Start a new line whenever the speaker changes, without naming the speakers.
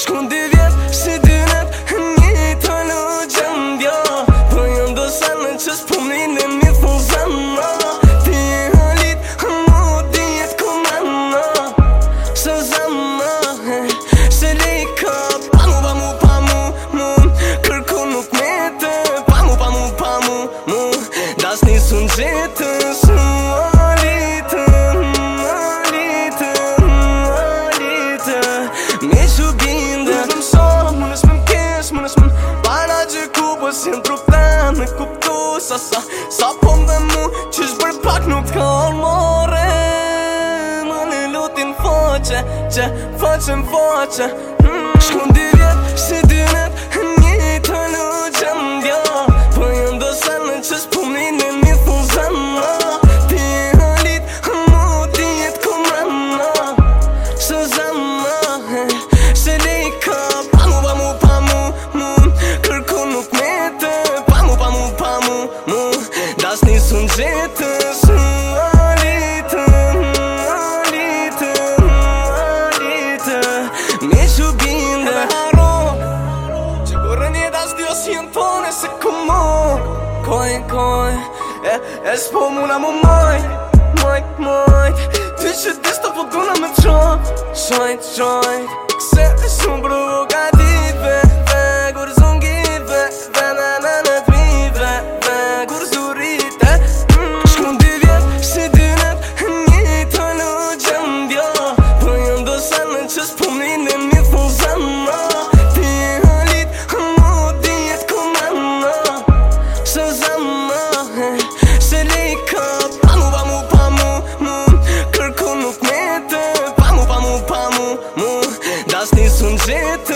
Shku dy vjetë, se dy nëtë, një të luqëm Dërëm dësër në një të zemë Ti e halit, në di jetë këna zemë, Pamu, pamu, pamu, kërku nuk me të Pamu, pamu, pamu, mum, das qenë drupe me kuptu Sa sa sa po me mu që shbër pak nuk t'ka armore Më hmm. në lutin foqe, që foqe më faqe Shkondi vjetë si Shqyte shumë a litë, shumë a litë, shumë a litë Me shu bindë Kërën e harë, që kërën e dasë djësë i entonë, se këmë Kojnë, kojnë, e shpomunë amë mojtë, mojtë, mojtë Ty shëtë dy së të përguna po me qo Qojnë, qojnë, kësë e shumë brokë Mas um jeito